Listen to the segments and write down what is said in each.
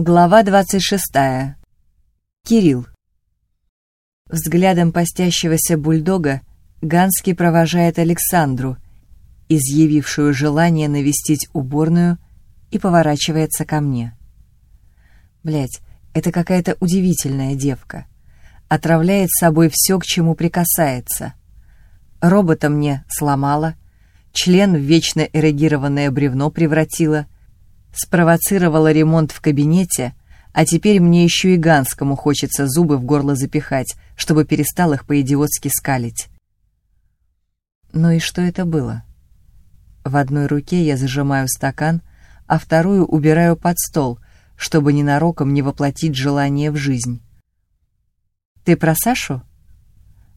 Глава 26. Кирилл. Взглядом постящегося бульдога Ганский провожает Александру, изъявившую желание навестить уборную, и поворачивается ко мне. Блять, это какая-то удивительная девка. Отравляет собой все, к чему прикасается. Робота мне сломала, член в вечно эрегированное бревно превратила — спровоцировала ремонт в кабинете, а теперь мне еще и Ганскому хочется зубы в горло запихать, чтобы перестал их по-идиотски скалить. Ну и что это было? В одной руке я зажимаю стакан, а вторую убираю под стол, чтобы ненароком не воплотить желание в жизнь. «Ты про Сашу?»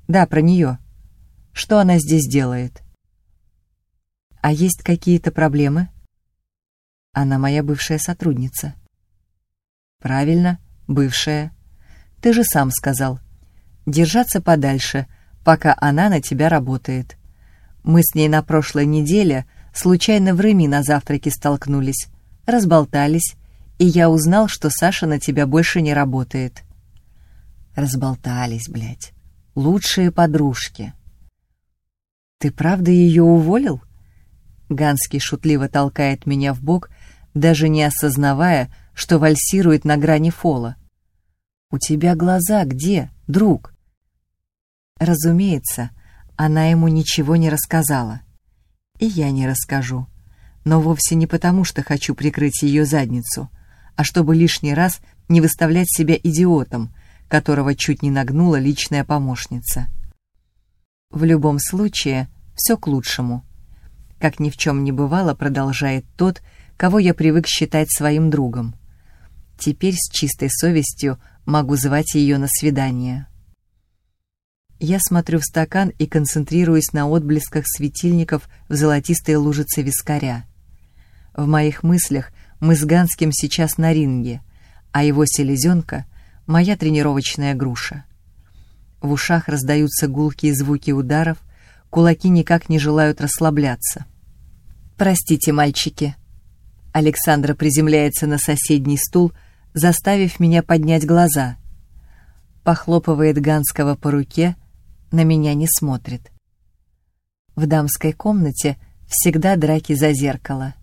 «Да, про нее. Что она здесь делает?» «А есть какие-то проблемы?» Она моя бывшая сотрудница. Правильно, бывшая. Ты же сам сказал. Держаться подальше, пока она на тебя работает. Мы с ней на прошлой неделе случайно в Рыми на завтраке столкнулись, разболтались, и я узнал, что Саша на тебя больше не работает. Разболтались, блядь. Лучшие подружки. Ты правда ее уволил? Ганский шутливо толкает меня в бок даже не осознавая, что вальсирует на грани фола. «У тебя глаза где, друг?» Разумеется, она ему ничего не рассказала. И я не расскажу. Но вовсе не потому, что хочу прикрыть ее задницу, а чтобы лишний раз не выставлять себя идиотом, которого чуть не нагнула личная помощница. В любом случае, все к лучшему. Как ни в чем не бывало, продолжает тот, кого я привык считать своим другом. Теперь с чистой совестью могу звать ее на свидание. Я смотрю в стакан и концентрируюсь на отблесках светильников в золотистой лужице вискаря. В моих мыслях мы с Ганским сейчас на ринге, а его селезенка — моя тренировочная груша. В ушах раздаются гулкие звуки ударов, кулаки никак не желают расслабляться. «Простите, мальчики», Александра приземляется на соседний стул, заставив меня поднять глаза. Похлопывает Ганского по руке, на меня не смотрит. В дамской комнате всегда драки за зеркало.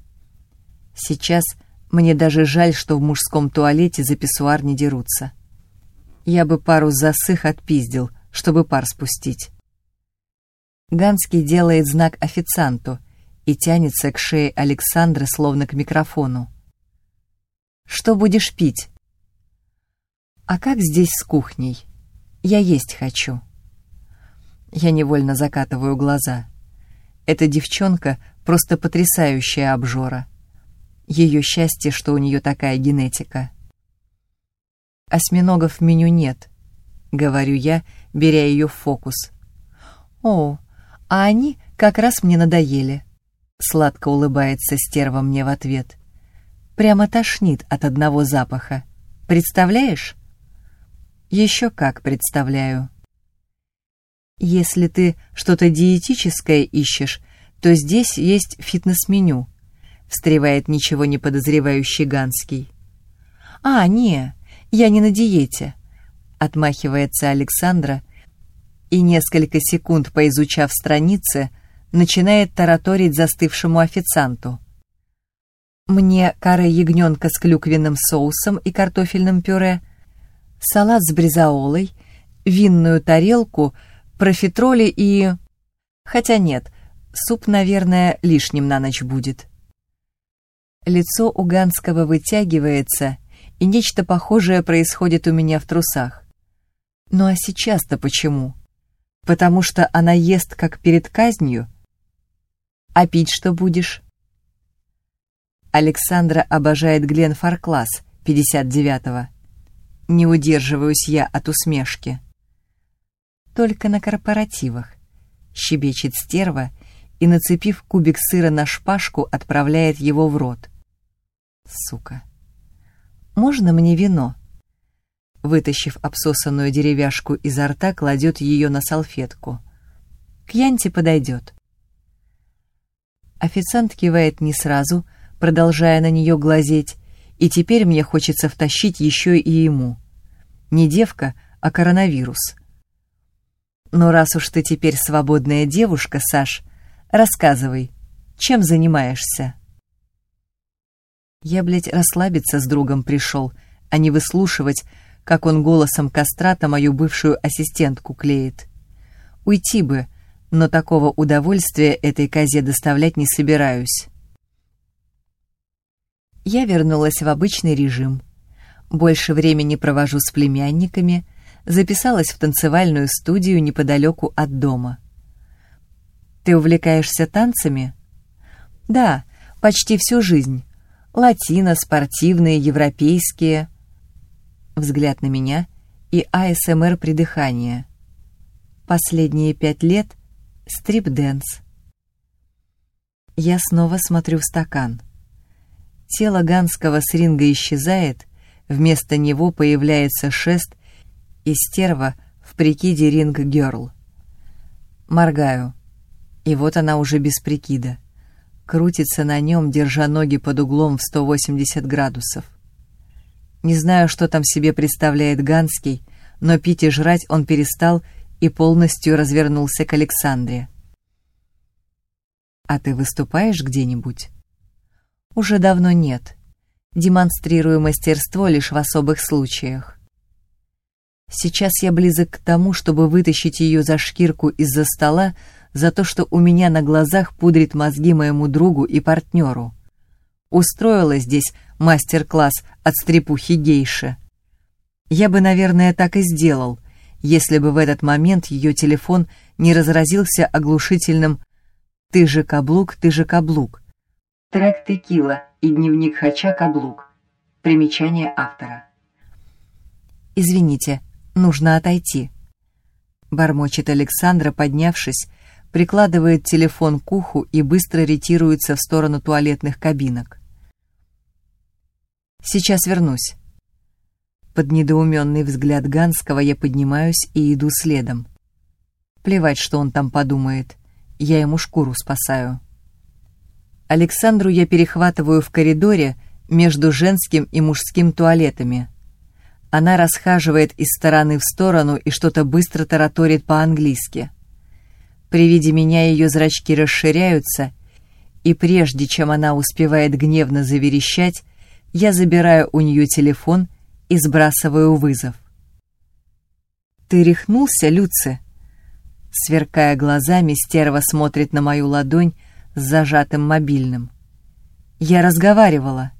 Сейчас мне даже жаль, что в мужском туалете за писсуар не дерутся. Я бы пару засых отпиздил, чтобы пар спустить. Ганский делает знак официанту — и тянется к шее Александра словно к микрофону. «Что будешь пить?» «А как здесь с кухней? Я есть хочу». Я невольно закатываю глаза. Эта девчонка просто потрясающая обжора. Ее счастье, что у нее такая генетика. «Осьминогов в меню нет», — говорю я, беря ее в фокус. «О, а они как раз мне надоели. Сладко улыбается стерва мне в ответ. Прямо тошнит от одного запаха. Представляешь? Еще как представляю. Если ты что-то диетическое ищешь, то здесь есть фитнес-меню, встревает ничего не подозревающий Ганский. А, не, я не на диете, отмахивается Александра и несколько секунд поизучав страницы, начинает тараторить застывшему официанту. Мне каре ягненка с клюквенным соусом и картофельным пюре, салат с бризаолой, винную тарелку, профитроли и... Хотя нет, суп, наверное, лишним на ночь будет. Лицо у Ганского вытягивается, и нечто похожее происходит у меня в трусах. Ну а сейчас-то почему? Потому что она ест как перед казнью — а пить что будешь? Александра обожает Глен Фаркласс, 59-го. Не удерживаюсь я от усмешки. Только на корпоративах. Щебечет стерва и, нацепив кубик сыра на шпажку, отправляет его в рот. Сука. «Можно мне вино?» Вытащив обсосанную деревяшку изо рта, кладет ее на салфетку. «К Янте подойдет». Официант кивает не сразу, продолжая на нее глазеть, и теперь мне хочется втащить еще и ему. Не девка, а коронавирус. Но раз уж ты теперь свободная девушка, Саш, рассказывай, чем занимаешься? Я, блядь, расслабиться с другом пришел, а не выслушивать, как он голосом кастрата мою бывшую ассистентку клеит. Уйти бы, но такого удовольствия этой козе доставлять не собираюсь. Я вернулась в обычный режим. Больше времени провожу с племянниками, записалась в танцевальную студию неподалеку от дома. «Ты увлекаешься танцами?» «Да, почти всю жизнь. Латино, спортивные, европейские». Взгляд на меня и АСМР придыхание. Последние пять лет — strip dance. Я снова смотрю в стакан. Тело ганского с ринга исчезает, вместо него появляется шест и стерва в прикиде ring girl. Моргаю, и вот она уже без прикида. Крутится на нем, держа ноги под углом в 180 градусов. Не знаю, что там себе представляет Ганский, но пить и жрать он перестал и полностью развернулся к Александре. «А ты выступаешь где-нибудь?» уже давно нет. Демонстрирую мастерство лишь в особых случаях. Сейчас я близок к тому, чтобы вытащить ее за шкирку из-за стола за то, что у меня на глазах пудрит мозги моему другу и партнеру. Устроила здесь мастер-класс от стрепухи гейши. Я бы, наверное, так и сделал, если бы в этот момент ее телефон не разразился оглушительным «Ты же каблук, ты же каблук», Трек «Текила» и дневник Хача «Каблук». Примечание автора. «Извините, нужно отойти», — бормочет Александра, поднявшись, прикладывает телефон к уху и быстро ретируется в сторону туалетных кабинок. «Сейчас вернусь». Под недоуменный взгляд Ганского я поднимаюсь и иду следом. Плевать, что он там подумает, я ему шкуру спасаю. Александру я перехватываю в коридоре между женским и мужским туалетами. Она расхаживает из стороны в сторону и что-то быстро тараторит по-английски. При виде меня ее зрачки расширяются, и прежде чем она успевает гневно заверещать, я забираю у нее телефон и сбрасываю вызов. «Ты рехнулся, Люци?» Сверкая глазами, стерва смотрит на мою ладонь, с зажатым мобильным. Я разговаривала.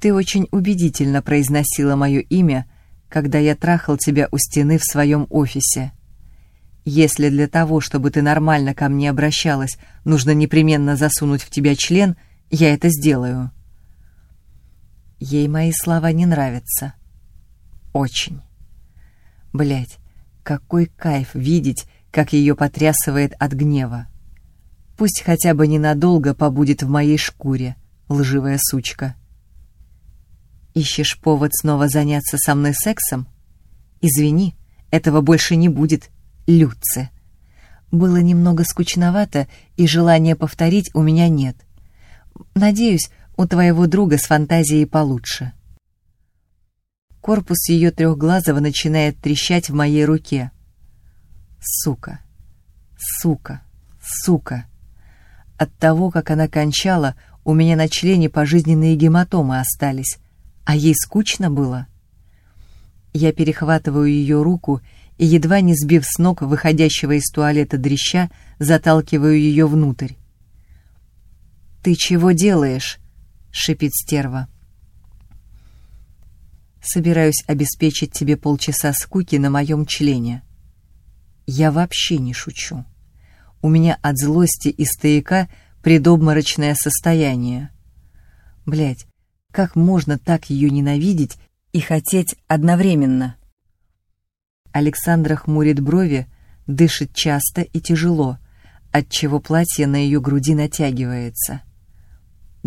Ты очень убедительно произносила мое имя, когда я трахал тебя у стены в своем офисе. Если для того, чтобы ты нормально ко мне обращалась, нужно непременно засунуть в тебя член, я это сделаю. Ей мои слова не нравятся. Очень. Блять, какой кайф видеть, как ее потрясывает от гнева. Пусть хотя бы ненадолго побудет в моей шкуре, лживая сучка. Ищешь повод снова заняться со мной сексом? Извини, этого больше не будет, Люце. Было немного скучновато, и желания повторить у меня нет. Надеюсь, у твоего друга с фантазией получше. Корпус ее трехглазого начинает трещать в моей руке. Сука, сука, сука. От того, как она кончала, у меня на члене пожизненные гематомы остались, а ей скучно было. Я перехватываю ее руку и, едва не сбив с ног выходящего из туалета дрища, заталкиваю ее внутрь. «Ты чего делаешь?» — шипит стерва. «Собираюсь обеспечить тебе полчаса скуки на моем члене. Я вообще не шучу». У меня от злости и стояка предобморочное состояние. Блять, как можно так ее ненавидеть и хотеть одновременно? Александра хмурит брови, дышит часто и тяжело, отчего платье на ее груди натягивается.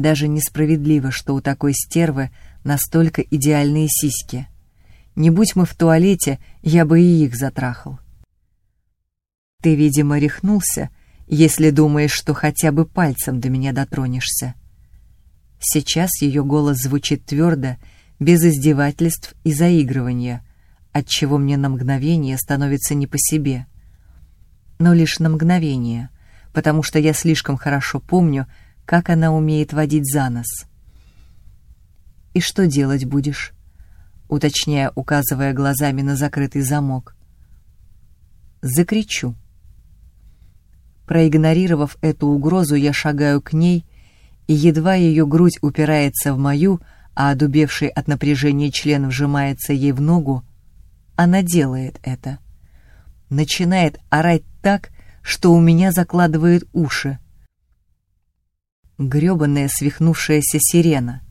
Даже несправедливо, что у такой стервы настолько идеальные сиськи. Не будь мы в туалете, я бы и их затрахал. Ты, видимо, рехнулся, если думаешь, что хотя бы пальцем до меня дотронешься. Сейчас ее голос звучит твердо, без издевательств и заигрывания, отчего мне на мгновение становится не по себе. Но лишь на мгновение, потому что я слишком хорошо помню, как она умеет водить за нос. «И что делать будешь?» уточняя, указывая глазами на закрытый замок. «Закричу». Проигнорировав эту угрозу, я шагаю к ней, и едва ее грудь упирается в мою, а одубевший от напряжения член вжимается ей в ногу, она делает это. Начинает орать так, что у меня закладывает уши. Грёбаная свихнувшаяся сирена.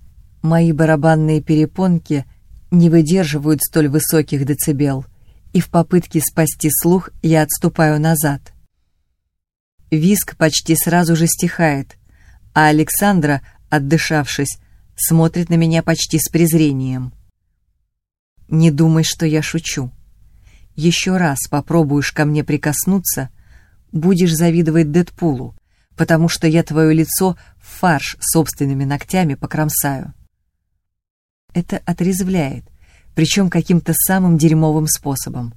Мои барабанные перепонки не выдерживают столь высоких децибел, и в попытке спасти слух я отступаю назад. Виск почти сразу же стихает, а Александра, отдышавшись, смотрит на меня почти с презрением. «Не думай, что я шучу. Еще раз попробуешь ко мне прикоснуться, будешь завидовать Дэдпулу, потому что я твое лицо в фарш собственными ногтями покромсаю». Это отрезвляет, причем каким-то самым дерьмовым способом.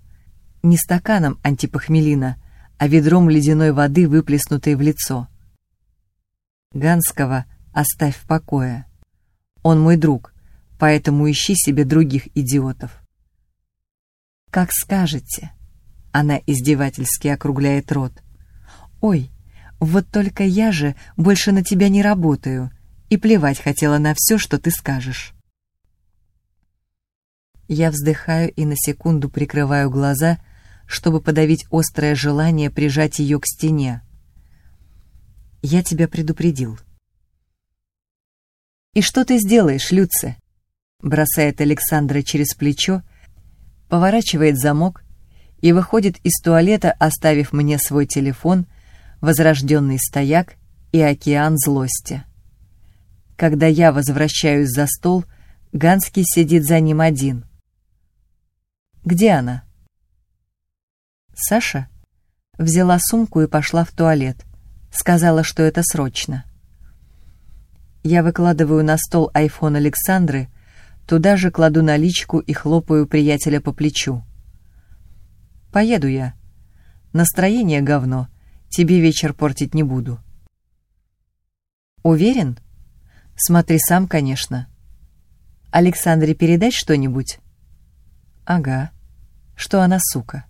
Не стаканом антипохмелина, а ведром ледяной воды, выплеснутой в лицо. Ганского оставь в покое. Он мой друг, поэтому ищи себе других идиотов. «Как скажете», — она издевательски округляет рот. «Ой, вот только я же больше на тебя не работаю и плевать хотела на все, что ты скажешь». Я вздыхаю и на секунду прикрываю глаза, чтобы подавить острое желание прижать ее к стене. Я тебя предупредил. «И что ты сделаешь, Люце?» Бросает Александра через плечо, поворачивает замок и выходит из туалета, оставив мне свой телефон, возрожденный стояк и океан злости. Когда я возвращаюсь за стол, Ганский сидит за ним один — где она?» Саша взяла сумку и пошла в туалет. Сказала, что это срочно. Я выкладываю на стол айфон Александры, туда же кладу наличку и хлопаю приятеля по плечу. «Поеду я. Настроение говно. Тебе вечер портить не буду». «Уверен? Смотри сам, конечно. Александре передать что-нибудь?» Ага, что она сука.